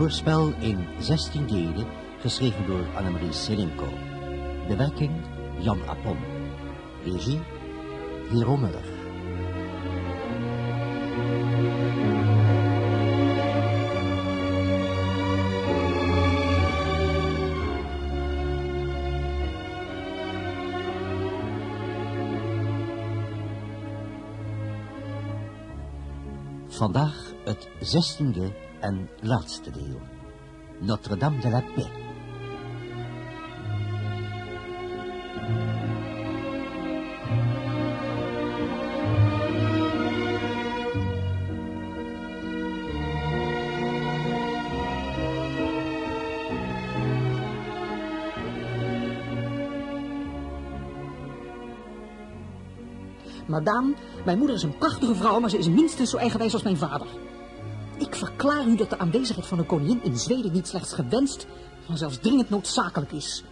Hoorspel in 16 delen, geschreven door Annemarie Selinko. Bewerking Jan Appon. Regie Hero Muller. Vandaag het zestiende en laatste deel. Notre-Dame de la Paix. Madame, mijn moeder is een prachtige vrouw, maar ze is minstens zo eigenwijs als mijn vader. Ik verklaar u dat de aanwezigheid van een koningin in Zweden niet slechts gewenst, maar zelfs dringend noodzakelijk is.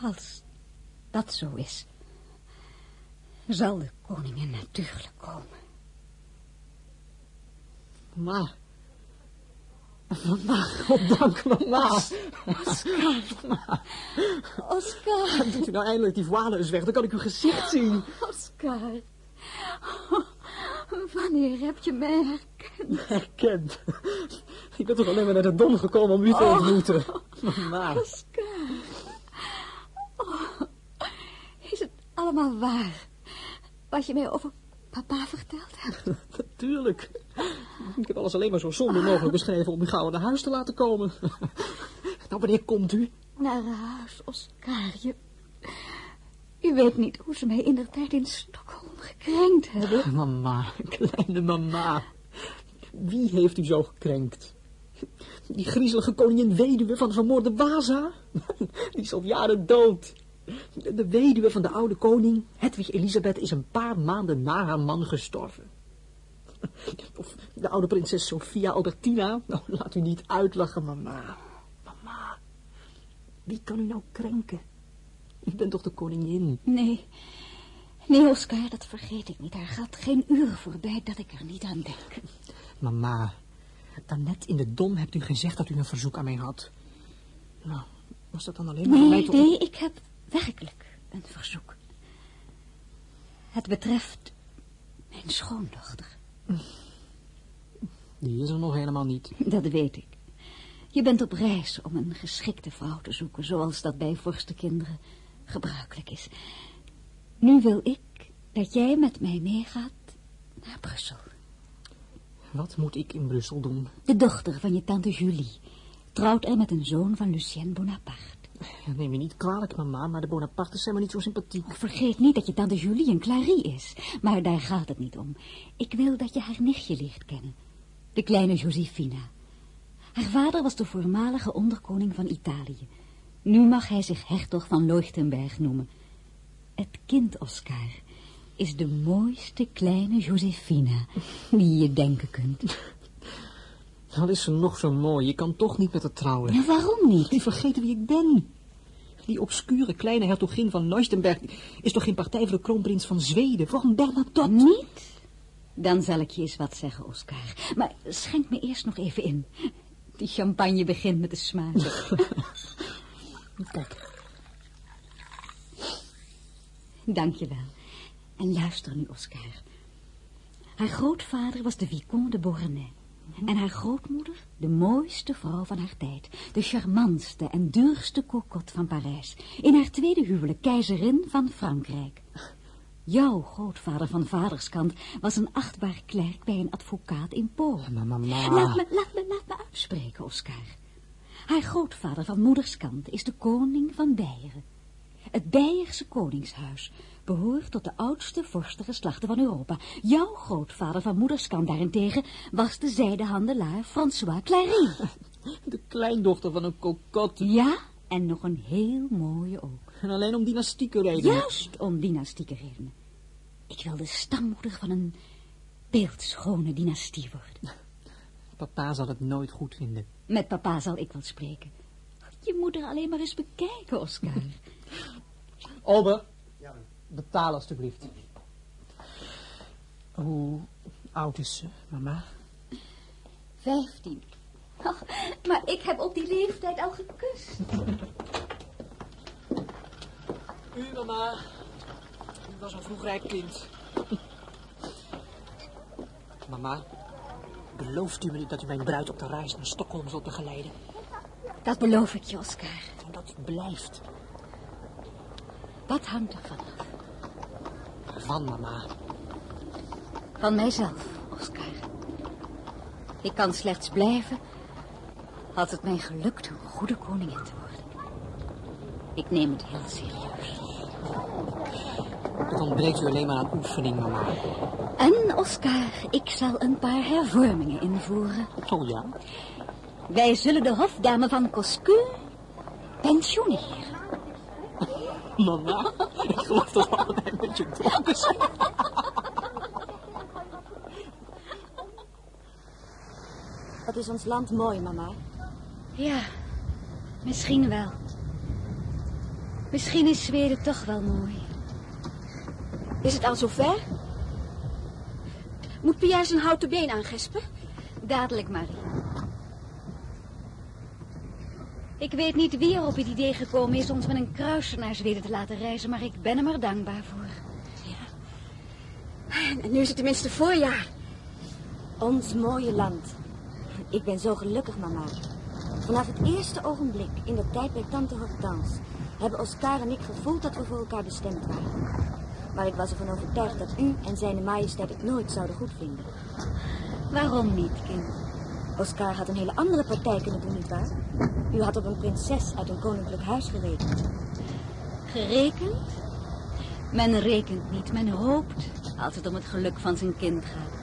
Als dat zo is, zal de koningin natuurlijk komen. Maar... Mama, goddank, mama. Oscar. Oscar. Doet u nou eindelijk die voile eens weg, dan kan ik uw gezicht zien. Oscar. Wanneer heb je mij herkend? Herkend. Ik ben toch alleen maar naar de dom gekomen om u te ontmoeten. Mama. Oscar. Oh, is het allemaal waar? Wat je mij over papa verteld hebt? Natuurlijk. Ik heb alles alleen maar zo somber mogelijk beschreven om u gauw naar huis te laten komen. Nou, wanneer komt u? Naar huis, Oscar. Je... U weet niet hoe ze mij in de tijd in Stockholm gekrenkt hebben. Mama, kleine mama. Wie heeft u zo gekrenkt? Die griezelige koningin weduwe van de vermoorde Waza? Die is al jaren dood. De weduwe van de oude koning, Hedwig Elisabeth, is een paar maanden na haar man gestorven. Of de oude prinses Sophia Albertina. Nou, laat u niet uitlachen, mama. Mama, wie kan u nou krenken? U bent toch de koningin? Nee, nee, Oscar, dat vergeet ik niet. Er gaat geen uur voorbij dat ik er niet aan denk. Mama, daarnet in de dom hebt u gezegd dat u een verzoek aan mij had. Nou, was dat dan alleen maar mij Nee, tot... nee, ik heb werkelijk een verzoek. Het betreft mijn schoondochter. Die is er nog helemaal niet. Dat weet ik. Je bent op reis om een geschikte vrouw te zoeken, zoals dat bij vorstenkinderen gebruikelijk is. Nu wil ik dat jij met mij meegaat naar Brussel. Wat moet ik in Brussel doen? De dochter van je tante Julie trouwt er met een zoon van Lucien Bonaparte. Ja, neem je niet kwalijk, mama, maar de Bonapartes zijn me niet zo sympathiek. Vergeet niet dat je tante Julie een Clarie is. Maar daar gaat het niet om. Ik wil dat je haar nichtje leert kennen. De kleine Josefina. Haar vader was de voormalige onderkoning van Italië. Nu mag hij zich hertog van Leuchtenberg noemen. Het kind Oscar is de mooiste kleine Josefina die je denken kunt. Al is ze nog zo mooi, je kan toch niet met haar trouwen. Ja, waarom niet? Je vergeet wie ik ben. Die obscure kleine hertogin van Leuchtenberg is toch geen partij voor de kroonprins van Zweden? Waarom Bernadotte? Niet? Dan zal ik je eens wat zeggen, Oscar. Maar schenk me eerst nog even in. Die champagne begint met te smaken. Kijk, Dank je wel. En luister nu, Oscar. Haar grootvader was de Vicomte de Beauharnais. En haar grootmoeder, de mooiste vrouw van haar tijd. De charmantste en duurste cocotte van Parijs. In haar tweede huwelijk keizerin van Frankrijk. Jouw grootvader van vaderskant was een achtbaar klerk bij een advocaat in Polen. maar mama... Laat me, laat me, laat me uitspreken, Oscar. Haar grootvader van moederskant is de koning van Beieren. Het Beierse koningshuis behoort tot de oudste vorstengeslachten van Europa. Jouw grootvader van moederskant daarentegen was de zijdehandelaar François Clary. De kleindochter van een cocotte. Ja, en nog een heel mooie ook. En alleen om dynastieke redenen. Juist om dynastieke redenen. Ik wil de stammoeder van een beeldschone dynastie worden. Papa zal het nooit goed vinden. Met papa zal ik wel spreken. Je moet er alleen maar eens bekijken, Oscar. Ober, betaal alstublieft. Hoe, oud is ze, mama? Vijftien. Oh, maar ik heb op die leeftijd al gekust. U, mama. U was een vroegrijk kind. mama, belooft u me dat u mijn bruid op de reis naar Stockholm zult begeleiden? Dat beloof ik je, Oscar. En dat blijft. Wat hangt ervan af? Van, mama. Van mijzelf, Oscar. Ik kan slechts blijven als het mij gelukt een goede koningin te worden. Ik neem het heel serieus. Het ontbreekt u alleen maar aan oefening, mama. En, Oscar, ik zal een paar hervormingen invoeren. Oh ja? Wij zullen de hofdame van Coscu pensioneren. Mama, ik geloof dat we allebei een beetje dronken zijn. Wat is ons land mooi, mama. Ja, misschien wel. Misschien is Zweden toch wel mooi. Is het al zover? Moet Pierre zijn houten been aangespen? Dadelijk, Marie. Ik weet niet wie er op het idee gekomen is ons met een kruiser naar Zweden te laten reizen, maar ik ben hem er dankbaar voor. En nu is het tenminste voorjaar. Ons mooie land. Ik ben zo gelukkig, mama. Vanaf het eerste ogenblik in de tijd bij tante Hortense... hebben Oscar en ik gevoeld dat we voor elkaar bestemd waren. Maar ik was ervan overtuigd dat u en zijn majesteit het nooit zouden goedvinden. Waarom niet, kind? Oscar had een hele andere partij kunnen doen, nietwaar? U had op een prinses uit een koninklijk huis gerekend. Gerekend? Men rekent niet, men hoopt als het om het geluk van zijn kind gaat.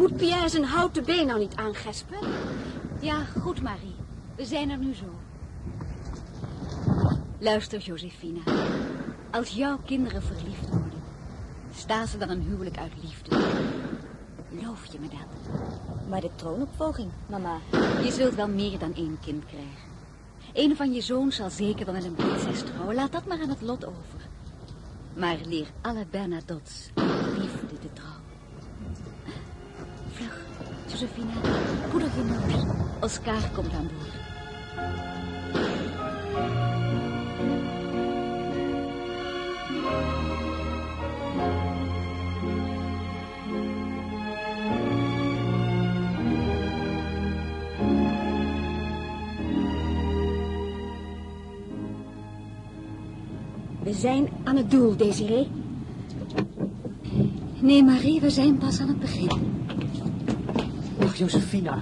Moet Pierre zijn houten been nou niet aangespen? Ja, goed, Marie. We zijn er nu zo. Luister, Josephina. Als jouw kinderen verliefd worden, staan ze dan een huwelijk uit liefde. Loof je me dat? Maar de troonopvolging, mama. Je zult wel meer dan één kind krijgen. Een van je zoons zal zeker wel een prinses trouwen. Laat dat maar aan het lot over. Maar leer alle Bernadottes liefde te trouwen. Vlug, Josephina, poeder je. Oscar komt aan boord. We zijn aan het doel, Desiree. Nee, Marie, we zijn pas aan het begin. Dag, Josephina.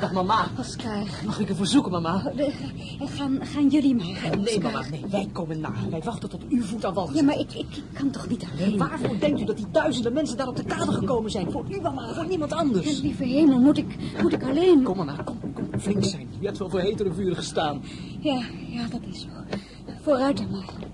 Dag, mama. Oscar, Mag ik een verzoeken, mama? de- gaan, gaan jullie maar. Nee, mama, nee. Wij komen na. Wij wachten tot uw voet aan wal Ja, maar ik, ik, kan toch niet alleen? Waarvoor denkt u dat die duizenden mensen daar op de kade gekomen zijn? Voor u, mama, voor niemand anders. Lieve hemel, moet ik, moet ik alleen? Kom, mama, kom, kom. Flink zijn. U hebt wel voor hetere vuren gestaan. Ja, ja, dat is zo. Vooruit dan maar.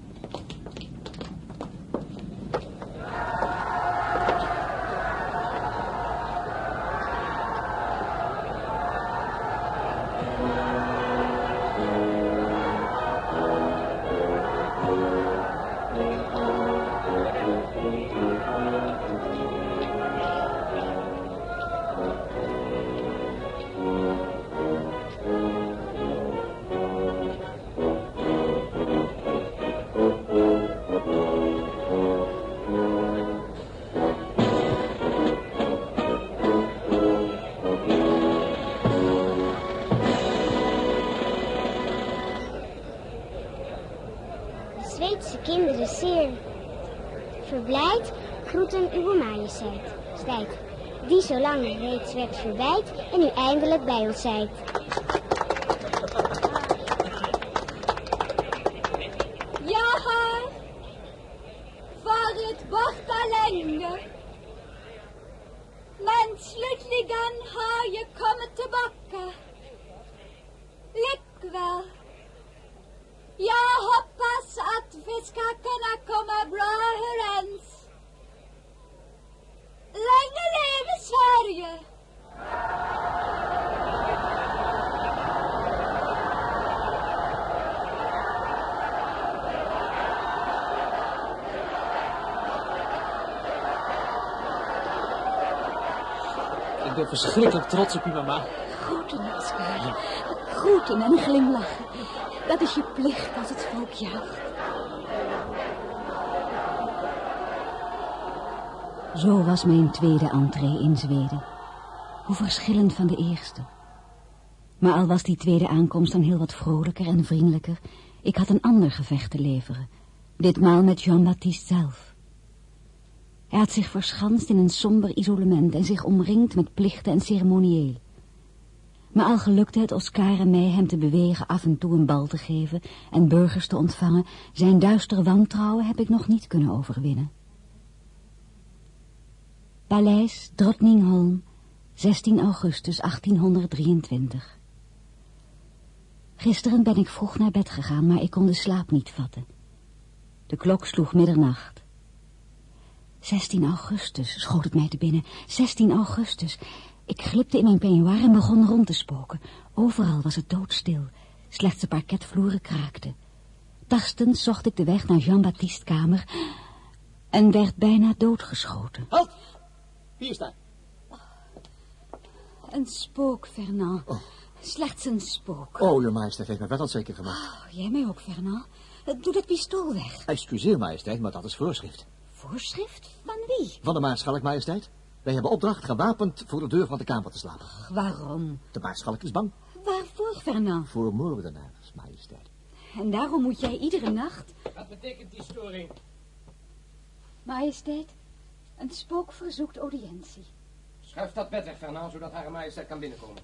Groeten uw majesteit, stijt, die zo lang reeds werd verwijd en u eindelijk bij ons zijt. Ja, varit borta länge. Men slutligen har jag kommit tillbaka. Likväl. Jag hoppas att vi ska kunna komma bra överens. je? Ik ben verschrikkelijk trots op je, mama. Groeten, Oscar. Groeten en glimlachen. Dat is je plicht als het volk jaagt. Zo was mijn tweede entree in Zweden. Hoe verschillend van de eerste. Maar al was die tweede aankomst dan heel wat vrolijker en vriendelijker... ik had een ander gevecht te leveren. Ditmaal met Jean-Baptiste zelf. Hij had zich verschanst in een somber isolement... en zich omringd met plichten en ceremonieel. Maar al gelukte het Oscar en mij hem te bewegen af en toe een bal te geven... en burgers te ontvangen... zijn duistere wantrouwen heb ik nog niet kunnen overwinnen. Paleis Drottningholm, 16 augustus 1823. Gisteren ben ik vroeg naar bed gegaan, maar ik kon de slaap niet vatten. De klok sloeg middernacht. 16 augustus, schoot het mij te binnen. 16 augustus. Ik glipte in mijn peignoir en begon rond te spoken. Overal was het doodstil. Slechts de parketvloeren kraakten. Tastend zocht ik de weg naar Jean-Baptiste's kamer... en werd bijna doodgeschoten. Halt! Hier staat. Een spook, Fernand. Slechts een spook. Oh, uw majesteit heeft me wel zeker gemaakt. Oh, jij mij ook, Fernand. Doe dat pistool weg. Excuseer, majesteit, maar dat is voorschrift. Voorschrift? Van wie? Van de maarschalk, majesteit. Wij hebben opdracht gewapend voor de deur van de kamer te slapen. Waarom? De maarschalk is bang Waarvoor, Fernand? voor moordenaars, majesteit. En daarom moet jij iedere nacht... Wat betekent die storing? Majesteit, een spook verzoekt audiëntie. Schuif dat bed weg, Fernand, zodat haar majesteit kan binnenkomen.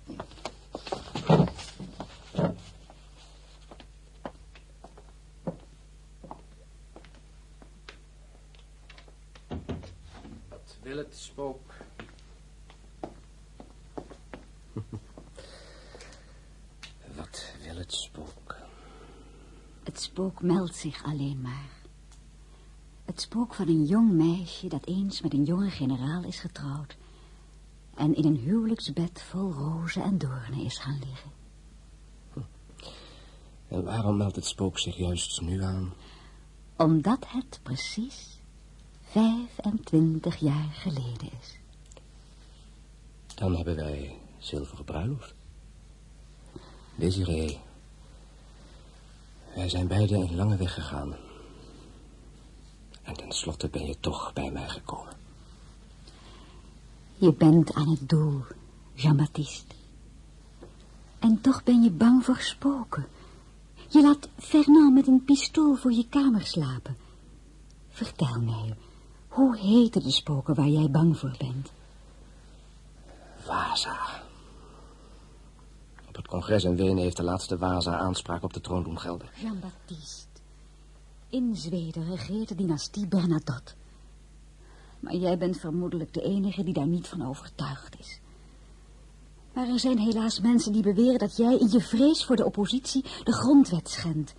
Wat wil het spook? Wat wil het spook? Het spook meldt zich alleen maar. Het spook van een jong meisje dat eens met een jonge generaal is getrouwd... en in een huwelijksbed vol rozen en doornen is gaan liggen. En waarom meldt het spook zich juist nu aan? Omdat het precies 25 jaar geleden is. Dan hebben wij zilveren bruiloft. Desiree, wij zijn beiden een lange weg gegaan. En tenslotte ben je toch bij mij gekomen. Je bent aan het doel, Jean-Baptiste. En toch ben je bang voor spoken. Je laat Fernand met een pistool voor je kamer slapen. Vertel mij, hoe heten de spoken waar jij bang voor bent? Waza. Op het congres in Wenen heeft de laatste Waza aanspraak op de troon doen gelden. Jean-Baptiste. In Zweden regeert de dynastie Bernadotte. Maar jij bent vermoedelijk de enige die daar niet van overtuigd is. Maar er zijn helaas mensen die beweren dat jij in je vrees voor de oppositie de grondwet schendt.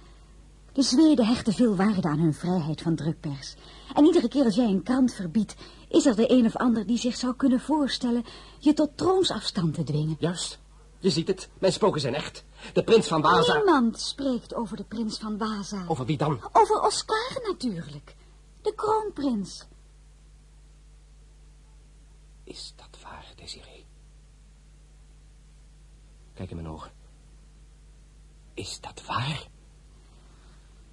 De Zweden hechten veel waarde aan hun vrijheid van drukpers. En iedere keer als jij een krant verbiedt, is er de een of ander die zich zou kunnen voorstellen je tot troonsafstand te dwingen. Juist. Je ziet het. Mijn spoken zijn echt. De prins van Waza... Niemand spreekt over de prins van Waza. Over wie dan? Over Oscar natuurlijk. De kroonprins. Is dat waar, Desiree? Kijk in mijn ogen. Is dat waar?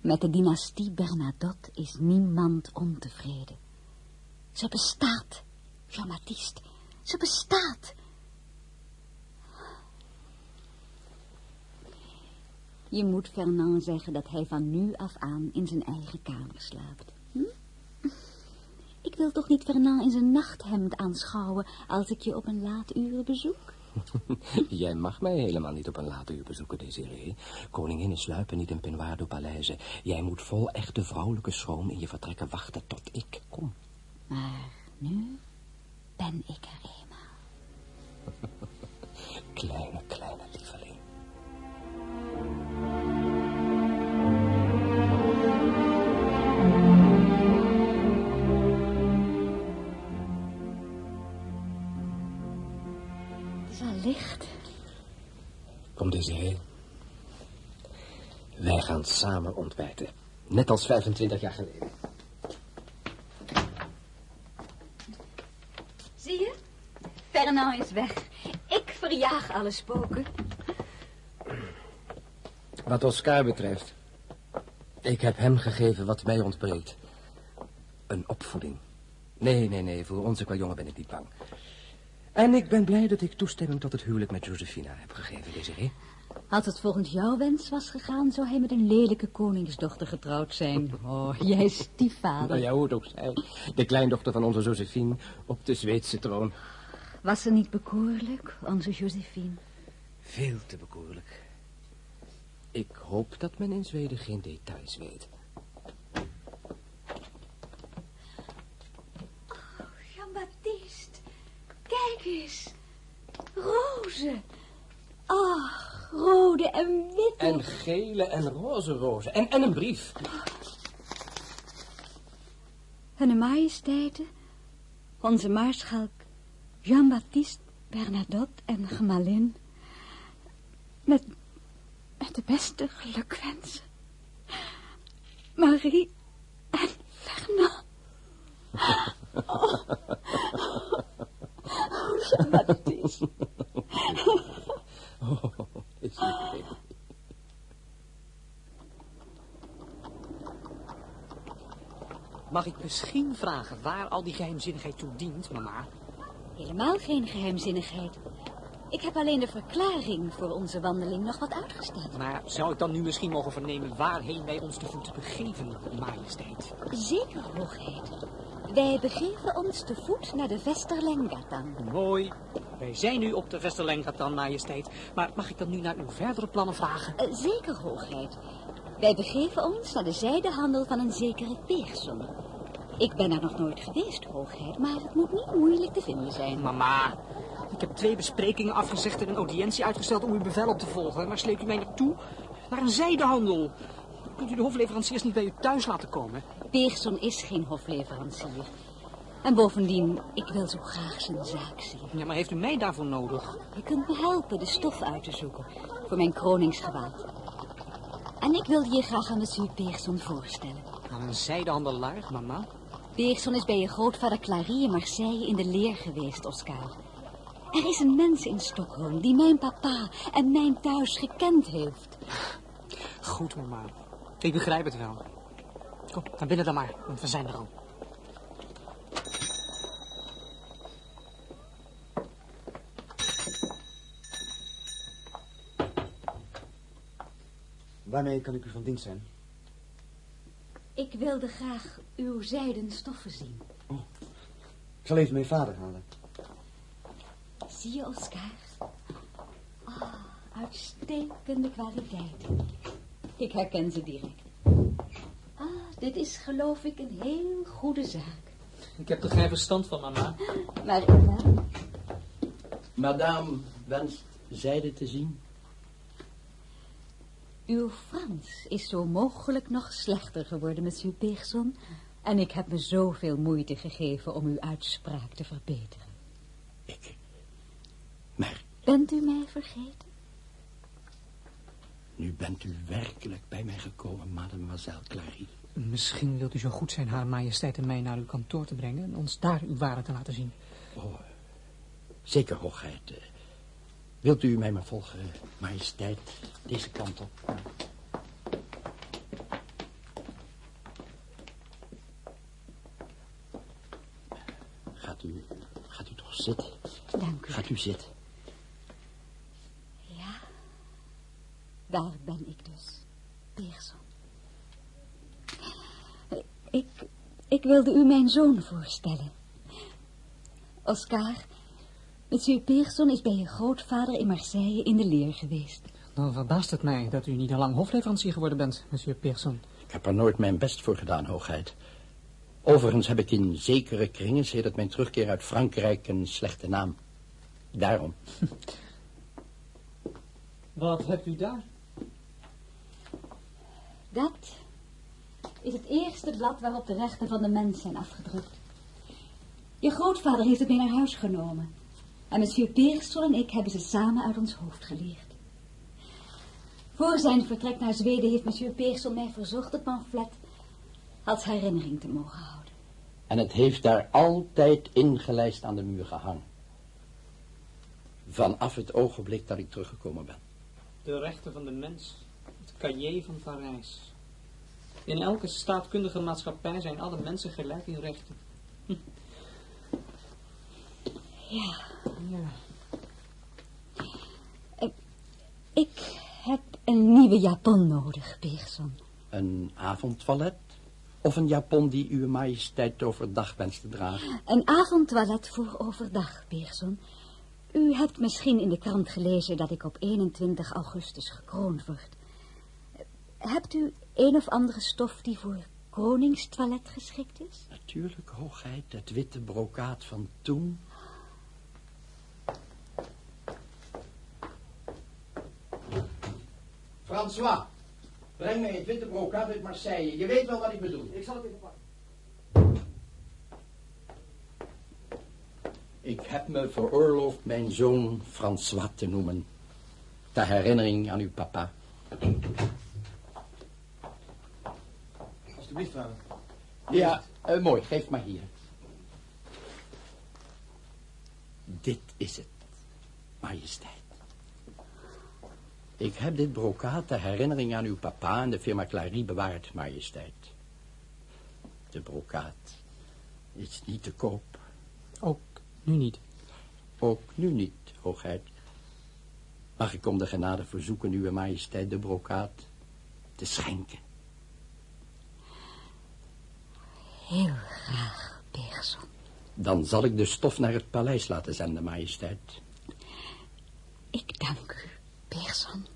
Met de dynastie Bernadotte is niemand ontevreden. Ze bestaat, Jean-Baptiste. Ze bestaat. Je moet Fernand zeggen dat hij van nu af aan in zijn eigen kamer slaapt. Hm? Ik wil toch niet Fernand in zijn nachthemd aanschouwen als ik je op een laat uur bezoek? Jij mag mij helemaal niet op een later uur bezoeken, Desiree. Koninginnen sluipen niet in peignoir door paleizen. Jij moet vol echte vrouwelijke schroom in je vertrekken wachten tot ik kom. Maar nu ben ik er eenmaal. Kleine, kleine lieveling. Wij gaan samen ontbijten. Net als 25 jaar geleden. Zie je? Fernand is weg. Ik verjaag alle spoken. Wat Oscar betreft. Ik heb hem gegeven wat mij ontbreekt. Een opvoeding. Nee, nee, nee, voor onze jongen ben ik niet bang. En ik ben blij dat ik toestemming tot het huwelijk met Josephina heb gegeven, Desiree. Als het volgens jouw wens was gegaan, zou hij met een lelijke koningsdochter getrouwd zijn. Oh, jij stiefvader. Nou ja, hoe het ook zij. De kleindochter van onze Josephine op de Zweedse troon. Was ze niet bekoorlijk, onze Josephine? Veel te bekoorlijk. Ik hoop dat men in Zweden geen details weet. Oh, Jean-Baptiste, kijk eens. Rozen. Ach, rode en witte. En gele en roze rozen. En, en een brief. Hun majesteiten, onze maarschalk Jean-Baptiste Bernadotte en gemalin, met, met de beste gelukwensen. Marie en Fernand. Oh, Oh, is het Mag ik misschien vragen waar al die geheimzinnigheid toe dient, mama? Helemaal geen geheimzinnigheid. Ik heb alleen de verklaring voor onze wandeling nog wat uitgesteld. Maar zou ik dan nu misschien mogen vernemen waarheen wij ons te voet begeven, majesteit? Zeker, hoogheid. Wij begeven ons te voet naar de Vesterlengatan. Mooi. Wij zijn nu op de Vesterlengatan, majesteit. Maar mag ik dan nu naar uw verdere plannen vragen? Uh, zeker, hoogheid. Wij begeven ons naar de zijdehandel van een zekere Pearson. Ik ben er nog nooit geweest, hoogheid, maar het moet niet moeilijk te vinden zijn. Mama, ik heb twee besprekingen afgezegd en een audiëntie uitgesteld om uw bevel op te volgen. Maar sleept u mij naartoe? Naar een zijdehandel. Kunt u de hofleveranciers niet bij u thuis laten komen? Pearson is geen hofleverancier. En bovendien, ik wil zo graag zijn zaak zien. Ja, maar heeft u mij daarvoor nodig? Je kunt me helpen de stof uit te zoeken voor mijn kroningsgewaad. En ik wilde je graag aan monsieur Pearson voorstellen. Aan een zijdehandelaar, mama? Pearson is bij je grootvader Clary in Marseille in de leer geweest, Oscar. Er is een mens in Stockholm die mijn papa en mijn thuis gekend heeft. Goed, mama. Ik begrijp het wel. Kom, naar binnen dan maar, want we zijn er al. Waarmee kan ik u van dienst zijn? Ik wilde graag uw zijden stoffen zien. Oh, ik zal even mijn vader halen. Zie je, Oscar? Oh, uitstekende kwaliteit. Ik herken ze direct. Dit is geloof ik een heel goede zaak. Ik heb er geen verstand van, mama. Maar ik wel. Madame wenst zijde te zien. Uw Frans is zo mogelijk nog slechter geworden, monsieur Pearson. En ik heb me zoveel moeite gegeven om uw uitspraak te verbeteren. Ik? Maar... Bent u mij vergeten? Nu bent u werkelijk bij mij gekomen, mademoiselle Clary. Misschien wilt u zo goed zijn haar majesteit en mij naar uw kantoor te brengen... en ons daar uw waarde te laten zien. Oh, zeker, hoogheid. Wilt u mij maar volgen, majesteit, deze kant op? Gaat u, gaat u toch zitten? Dank u. Gaat u zitten. Ja, daar ben ik dus, Pearson. Ik, ik wilde u mijn zoon voorstellen. Oscar, monsieur Pearson is bij je grootvader in Marseille in de leer geweest. Dan verbaast het mij dat u niet al lang hofleverancier geworden bent, monsieur Pearson. Ik heb er nooit mijn best voor gedaan, hoogheid. Overigens heb ik in zekere kringen sedert mijn terugkeer uit Frankrijk een slechte naam. Daarom. Wat hebt u daar? Dat is het eerste blad waarop de rechten van de mens zijn afgedrukt. Je grootvader heeft het mee naar huis genomen. En monsieur Pearson en ik hebben ze samen uit ons hoofd geleerd. Voor zijn vertrek naar Zweden heeft monsieur Pearson mij verzocht het pamflet als herinnering te mogen houden. En het heeft daar altijd ingelijst aan de muur gehangen. Vanaf het ogenblik dat ik teruggekomen ben. De rechten van de mens. Het cahier van Parijs. In elke staatkundige maatschappij zijn alle mensen gelijk in rechten. Hm. Ja, Ja. ik heb een nieuwe japon nodig, Pearson. Een avondtoilet? Of een japon die uw majesteit overdag wenst te dragen? Een avondtoilet voor overdag, Pearson. U hebt misschien in de krant gelezen dat ik op 21 augustus gekroond word. Hebt u een of andere stof die voor kroningstoilet geschikt is? Natuurlijk, hoogheid, het witte brokaat van toen. François, breng mij het witte brokaat uit Marseille. Je weet wel wat ik bedoel. Ik zal het even pakken. Ik heb me veroorloofd mijn zoon François te noemen. Ter herinnering aan uw papa. Alsjeblieft, vader. Ja, eh, mooi. Geef maar hier. Dit is het, majesteit. Ik heb dit brokaat ter herinnering aan uw papa en de firma Clary bewaard, majesteit. De brokaat is niet te koop. Ook nu niet. Ook nu niet, hoogheid. Mag ik om de genade verzoeken uw majesteit de brokaat te schenken? Heel graag, Pearson. Dan zal ik de stof naar het paleis laten zenden, majesteit. Ik dank u, Pearson.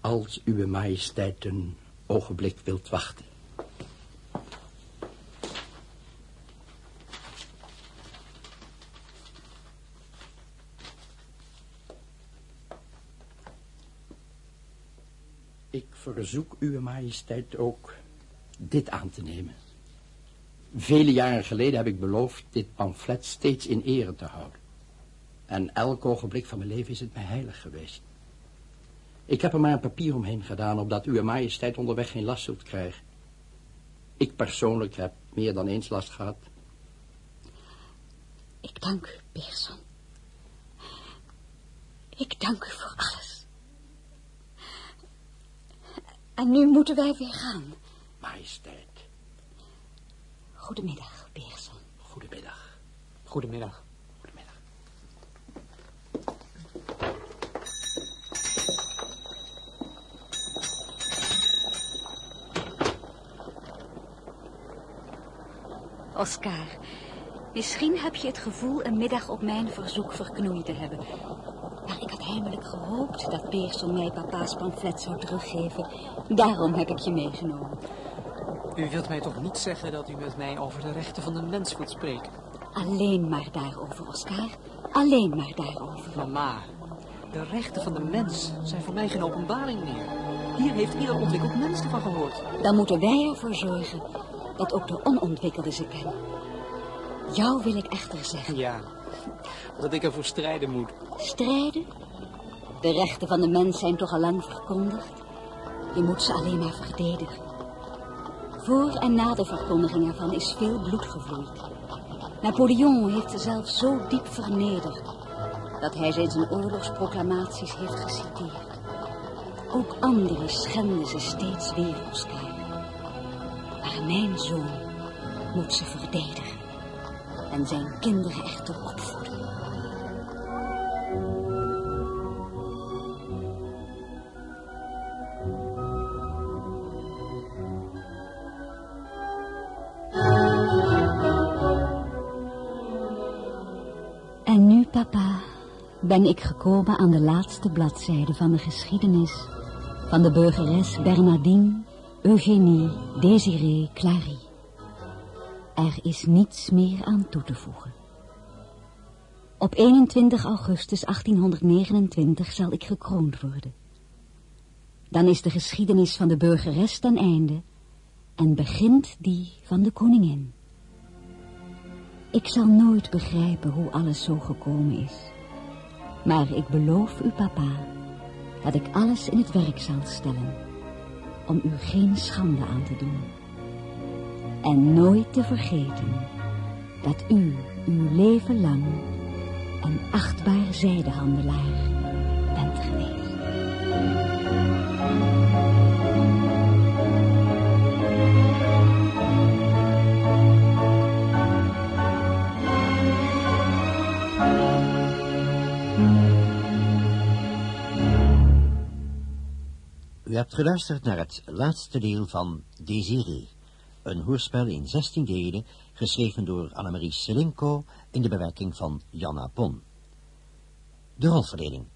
Als uw majesteit een ogenblik wilt wachten. Ik verzoek uw majesteit ook dit aan te nemen. Vele jaren geleden heb ik beloofd dit pamflet steeds in ere te houden. En elk ogenblik van mijn leven is het mij heilig geweest. Ik heb er maar een papier omheen gedaan, opdat uw majesteit onderweg geen last zult krijgen. Ik persoonlijk heb meer dan eens last gehad. Ik dank u, Pearson. Ik dank u voor alles. En nu moeten wij weer gaan. Majesteit, Goedemiddag, Pearson. goedemiddag. Goedemiddag. Goedemiddag. Oscar, misschien heb je het gevoel een middag op mijn verzoek verknoeid te hebben. Maar ik had heimelijk gehoopt dat Pearson mij papa's pamflet zou teruggeven. Daarom heb ik je meegenomen. U wilt mij toch niet zeggen dat u met mij over de rechten van de mens wilt spreken? Alleen maar daarover, Oscar. Alleen maar daarover. Mama, de rechten van de mens zijn voor mij geen openbaring meer. Hier heeft ieder ontwikkeld mens ervan gehoord. Dan moeten wij ervoor zorgen dat ook de onontwikkelden ze kennen. Jou wil ik echter zeggen. Ja, dat ik ervoor strijden moet. Strijden? De rechten van de mens zijn toch al lang verkondigd? Je moet ze alleen maar verdedigen. Voor en na de verkondiging ervan is veel bloed gevloeid. Napoleon heeft ze zelf zo diep vernederd... dat hij ze in zijn oorlogsproclamaties heeft geciteerd. Ook anderen schenden ze steeds weer, Oscar. Maar mijn zoon moet ze verdedigen. En zijn kinderen echter opvoeden. Ben ik gekomen aan de laatste bladzijde van de geschiedenis van de burgeres Bernardine Eugénie Désirée Clary. Er is niets meer aan toe te voegen. Op 21 augustus 1829 zal ik gekroond worden. Dan is de geschiedenis van de burgeres ten einde en begint die van de koningin. Ik zal nooit begrijpen hoe alles zo gekomen is. Maar ik beloof u, papa, dat ik alles in het werk zal stellen om u geen schande aan te doen. En nooit te vergeten dat u uw leven lang een achtbaar zijdehandelaar bent geweest. U hebt geluisterd naar het laatste deel van Désiré, een hoorspel in 16 delen, geschreven door Annemarie Selinko in de bewerking van Janna Pon. De rolverdeling.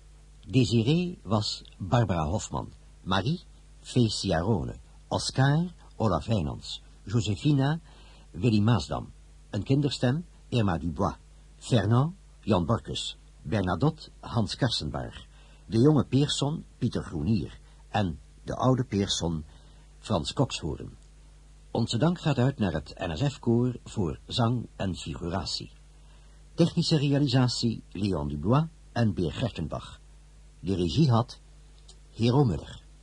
Désiré was Barbara Hofman, Marie, Ciarone, Oscar, Olaf Wijnands, Josefina, Willy Maasdam, een kinderstem, Irma Dubois, Fernand, Jan Borkus, Bernadotte, Hans Karsenbarg, de jonge Pearson, Pieter Groenier, en de oude Pearson, Frans Kokshoorn. Onze dank gaat uit naar het NSF-koor voor zang en figuratie. Technische realisatie Leon Dubois en Beer Gertenbach. De regie had Hero Muller.